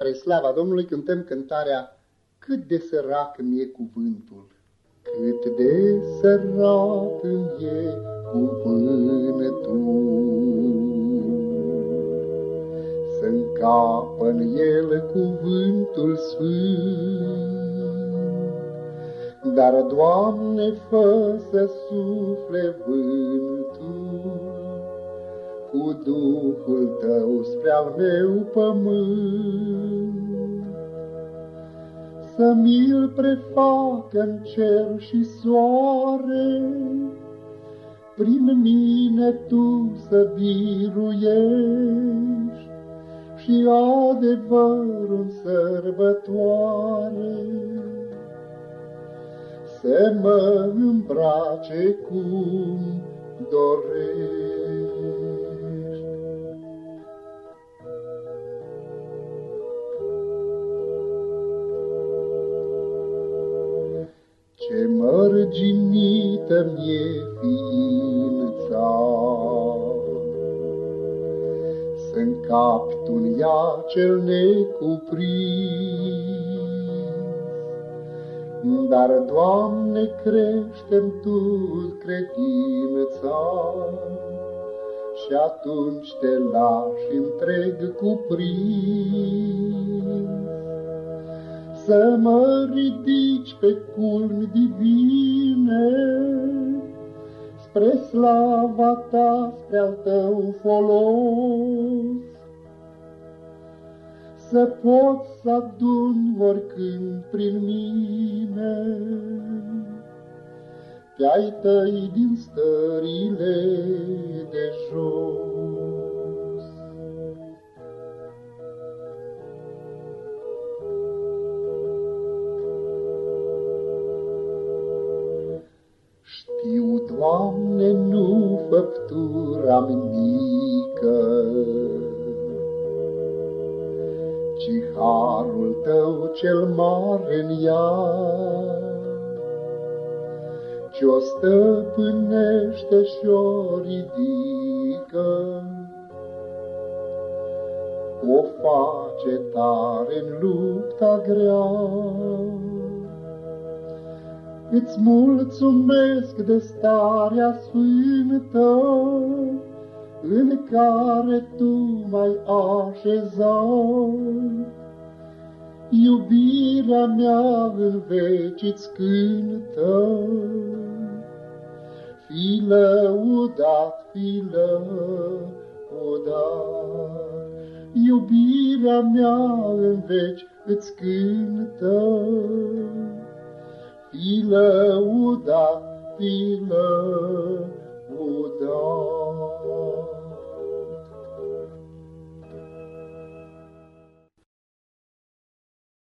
Spre slava Domnului cântăm cântarea Cât de sărac mi-e cuvântul. Cât de sărac mi-e cuvântul. Să-ncapă în el cuvântul sfânt. Dar, Doamne, fă să sufle vântul cu Duhul Tău spre al meu pământ. Să mi-l prefacă în cer și soare, prin mine Tu să biruiești și adevărul sărbătoare. Să mă îmbrace cum dorești. Ce mărginită mi-e ființa, Să-ncapt un ea cel necuprins. Dar, Doamne, crește-mi Tu credința, Și atunci te lași întreg cuprins să mă ridici pe culmi divine, spre slava ta, spre al tău folos. Să pot să adun oricând prin mine pe ai tăi din stările de jos. Doamne, nu făptura mică, ci harul Tău cel mare în ea, ce-o stăpânește și-o ridică, o face tare în lupta grea. Îți mulțumesc de starea sfântă în care Tu m-ai așezat. Iubirea mea în veci îți cântă, Fi lăudat, fi lăudat. Iubirea mea în veci îți cântă, ti lăuda, ti lăuda.